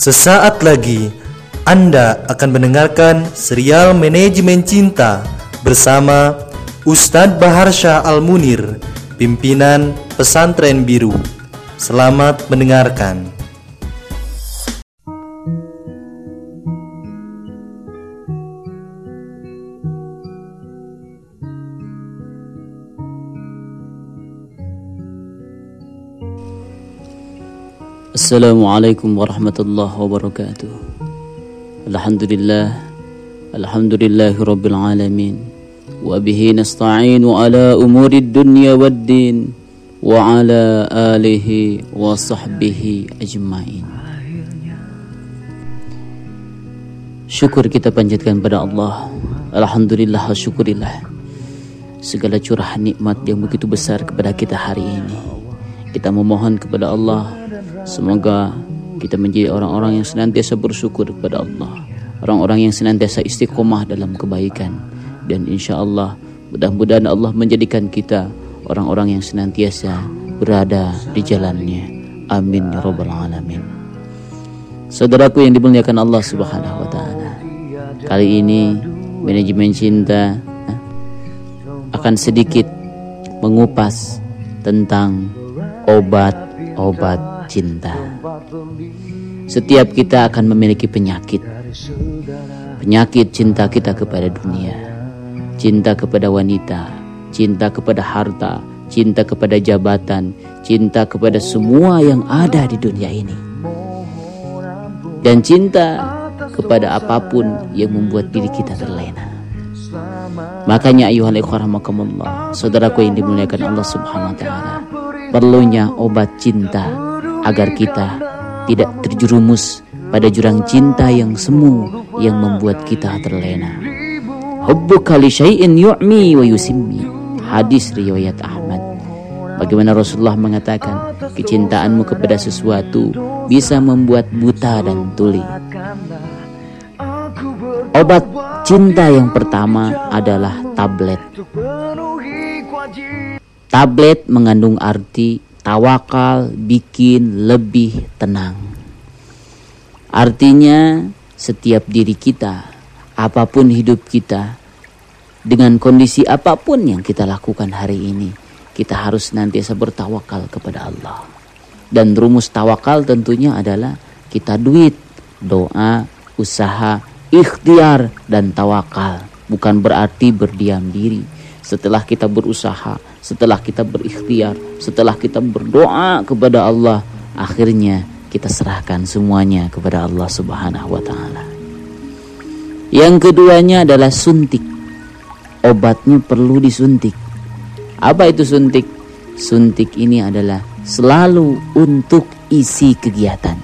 Sesaat lagi Anda akan mendengarkan serial Manajemen Cinta bersama Ustadz Bahar Syah Al-Munir, pimpinan Pesantren Biru. Selamat mendengarkan. Assalamualaikum warahmatullahi wabarakatuh. Alhamdulillah Alhamdulillahi rabbil alamin. Wa bihi nasta'inu ala umuri dunya wad din Wa ala alihi wa sahbihi ajma'in. Syukur kita panjatkan pada Allah. Alhamdulillah syukurillah. Segala curahan nikmat yang begitu besar kepada kita hari ini. Kita memohon kepada Allah Semoga kita menjadi orang-orang yang senantiasa bersyukur kepada Allah. Orang-orang yang senantiasa istiqomah dalam kebaikan. Dan insya Allah mudah-mudahan Allah menjadikan kita Orang-orang yang senantiasa berada di jalannya. Amin ya Rabbal Alamin. Saudaraku yang dimuliakan Allah subhanahu wa ta'ala Kali ini manajemen cinta eh, akan sedikit mengupas tentang obat-obat cinta. Setiap kita akan memiliki penyakit. Penyakit cinta kita kepada dunia, cinta kepada wanita, cinta kepada harta, cinta kepada jabatan, cinta kepada semua yang ada di dunia ini. Dan cinta kepada apa pun yang membuat diri kita terlena. Makanya ayuhal ikhwarahmakumullah Saudaraku yang dimuliakan Allah subhanahu wa ta'ala Perlunya obat cinta agar kita tidak terjerumus pada jurang cinta yang semu yang membuat kita terlena. Hubbuka li syai'in yu'mi wa yusimmi. Hadis riwayat Ahmad. Bagaimana Rasulullah mengatakan, kecintaanmu kepada sesuatu bisa membuat buta dan tuli. Obat cinta yang pertama adalah tablet. Tablet mengandung arti tawakal bikin lebih tenang. Artinya setiap diri kita, apa pun hidup kita, dengan kondisi apa pun yang kita lakukan hari ini, kita harus nantiasa bertawakal kepada Allah. Dan rumus tawakal tentunya adalah kita duit, doa, usaha, ikhtiar, dan tawakal. Bukan berarti berdiam diri. Setelah kita berusaha, setelah kita berikhtiar, setelah kita berdoa kepada Allah, akhirnya kita serahkan semuanya kepada Allah Subhanahu wa taala. Yang keduanya adalah suntik. Obatnya perlu disuntik. Apa itu suntik? Suntik ini adalah selalu untuk isi kegiatan.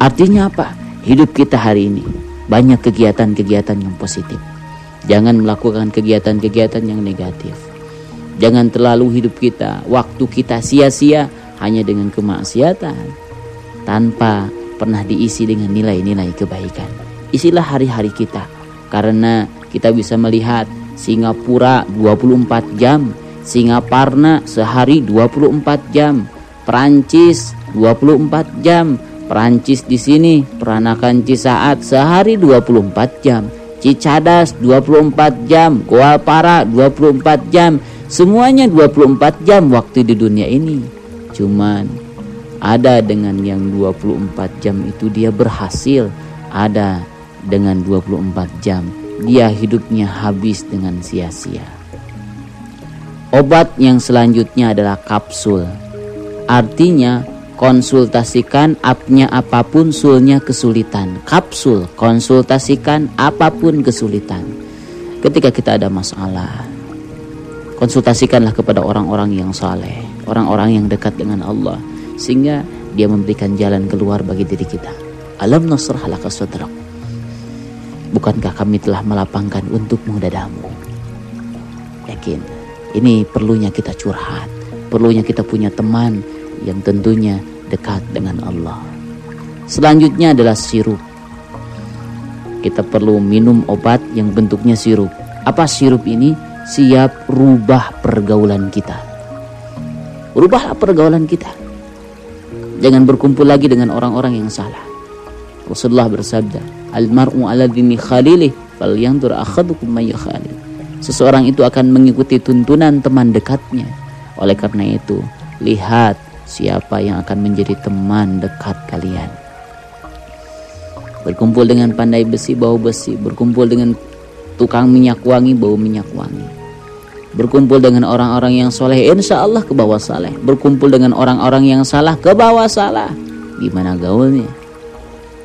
Artinya apa? Hidup kita hari ini banyak kegiatan-kegiatan yang positif. Jangan melakukan kegiatan-kegiatan yang negatif. Jangan terlalu hidup kita, waktu kita sia-sia hanya dengan kemaksiatan. Tanpa pernah diisi dengan nilai-nilai kebaikan. Isilah hari-hari kita. Karena kita bisa melihat Singapura 24 jam, Singaparna sehari 24 jam, Perancis 24 jam, Perancis di sini peranakan Cisaat sehari 24 jam. Cicadas 24 jam, Goalpara 24 jam, semuanya 24 jam waktu di dunia ini. Cuman ada dengan yang 24 jam itu dia berhasil, ada dengan 24 jam dia hidupnya habis dengan sia-sia. Obat yang selanjutnya adalah kapsul. Artinya konsultasikan apnya apa pun sulnya kesulitan. Kapsul konsultasikan apa pun kesulitan. Ketika kita ada masalah, konsultasikanlah kepada orang-orang yang saleh, orang-orang yang dekat dengan Allah sehingga dia memberikan jalan keluar bagi diri kita. Alam nasrah laka sadrak. Bukankah kami telah melapangkan untukmu dadamu? Yakin, ini perlunya kita curhat, perlunya kita punya teman yang tentunya dekat dengan Allah. Selanjutnya adalah sirup. Kita perlu minum obat yang bentuknya sirup. Apa sirup ini? Siap rubah pergaulan kita. Rubahlah pergaulan kita. Jangan berkumpul lagi dengan orang-orang yang salah. Rasulullah bersabda, "Al-mar'u 'ala dini khalilih, falyanzur akhadukum may khalil." Seseorang itu akan mengikuti tuntunan teman dekatnya. Oleh karena itu, lihat siapa yang akan menjadi teman dekat kalian. Berkumpul dengan pandai besi bau besi, berkumpul dengan tukang minyak wangi bau minyak wangi. Berkumpul dengan orang-orang yang soleh, insya Allah ke bawah saleh. Berkumpul dengan orang-orang yang salah, ke bawah salah. Gimana gaulnya?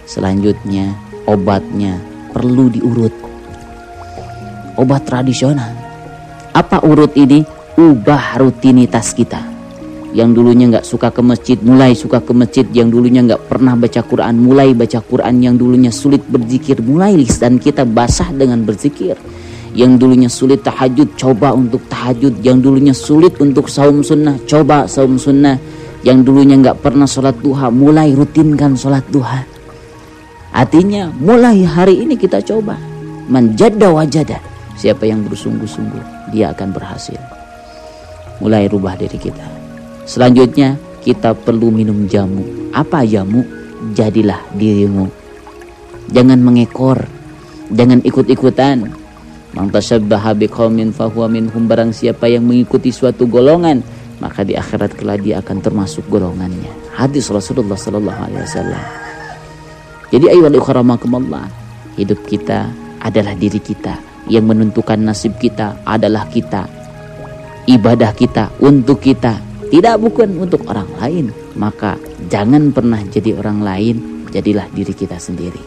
Selanjutnya, obatnya perlu diurut. Obat tradisional. Apa urut ini? Ubah rutinitas kita. Yang dulunya nggak suka ke masjid, mulai suka ke masjid. Yang dulunya nggak pernah baca Quran, mulai baca Quran. Yang dulunya sulit berzikir, mulai lisan kita basah dengan berzikir. Yang dulunya sulit tahajud, coba untuk tahajud. Yang dulunya sulit untuk saum sunnah, coba saum sunnah. Yang dulunya nggak pernah sholat duha, mulai rutinkan sholat duha Artinya mulai hari ini kita coba menjada wajada. Siapa yang bersungguh-sungguh dia akan berhasil. Mulai rubah diri kita. Selanjutnya kita perlu minum jamu. Apa jamu? Jadilah dirimu. Jangan mengekor. Jangan ikut-ikutan. Man tashabbaha biqaumin barang siapa yang mengikuti suatu golongan maka di akhirat kelak dia akan termasuk golongannya. Hadis Rasulullah sallallahu alaihi wasallam. Jadi ayo Allah hidup kita adalah diri kita yang menentukan nasib kita adalah kita ibadah kita untuk kita tidak bukan untuk orang lain. Maka jangan pernah jadi orang lain jadilah diri kita sendiri.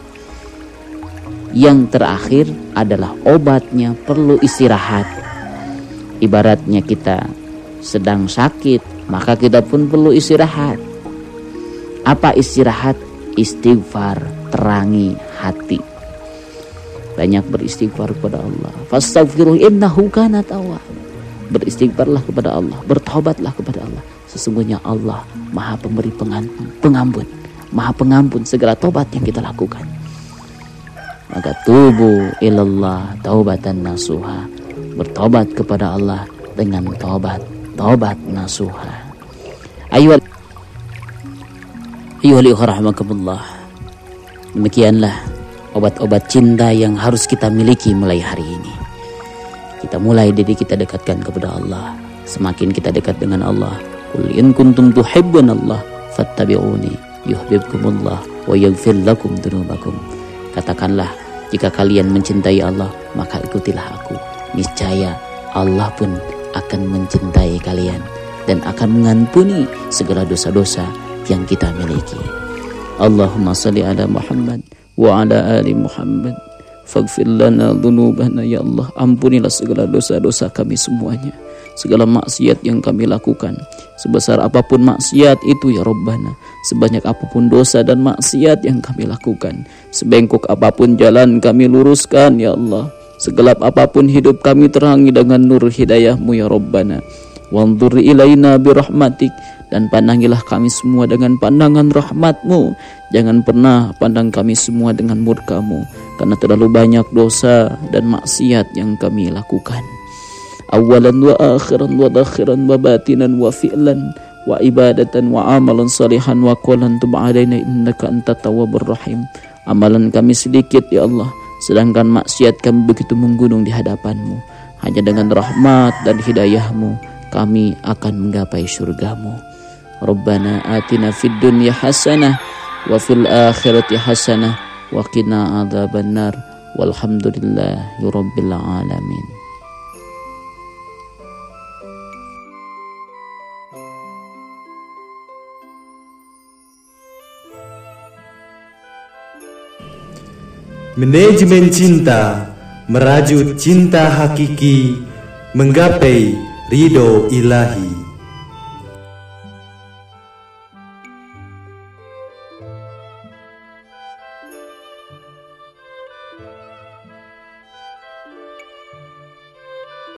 Yang terakhir adalah obatnya perlu istirahat. Ibaratnya kita sedang sakit maka kita pun perlu istirahat. Apa istirahat? Istighfar terangi hati. Banyak beristighfar kepada Allah. Fastaghfiruh innahu kana tawwab beristighfarlah kepada Allah bertobatlah kepada Allah sesungguhnya Allah maha pemberi pengampun maha pengampun segala tobat yang kita lakukan maka tubuh ilallah taubatan nasuha bertobat kepada Allah dengan tobat tobat nasuha ayo Ayuhali rahmakumullah. Demikianlah obat-obat cinta yang harus kita miliki mulai hari ini. Kita mulai diri kita dekatkan kepada Allah. Semakin kita dekat dengan Allah, Qul in kuntum Allah fattabi'uni yuhibbukumullah wa yaghfir lakum dzunubakum. Katakanlah, jika kalian mencintai Allah, maka ikutilah aku. Niscaya Allah pun akan mencintai kalian dan akan mengampuni segala dosa-dosa yang kita miliki. Allahumma salli ala Muhammad wa ala ali Muhammad. Faghfir lana dhunubana ya Allah. Ampunilah segala dosa-dosa kami semuanya. Segala maksiat yang kami lakukan. Sebesar apa pun maksiat itu ya Rabbana. Sebanyak apa pun dosa dan maksiat yang kami lakukan. Sebengkok apa pun jalan kami luruskan ya Allah. Segelap apa pun hidup kami terangi dengan nur hidayahmu ya Rabbana. Wanzur ilaina birahmatik dan pandangilah kami semua dengan pandangan rahmatmu jangan pernah pandang kami semua dengan murkamu karena terlalu banyak dosa dan maksiat yang kami lakukan. Awalan wa akhiran wa dakhiran wa batinan wa fi'lan wa ibadatan wa amalan salihan wa qalan tub alaina innaka antat tawwabur rahim. Amalan kami sedikit ya Allah sedangkan maksiat kami begitu menggunung di hadapanmu. Hanya dengan rahmat dan hidayahmu kami akan menggapai surgamu Rabbana atina fid dunya hasanah wa fil akhirati hasanah wa qina adzabannar walhamdulillahi rabbil alamin Manajemen cinta merajut cinta hakiki menggapai ridho ilahi.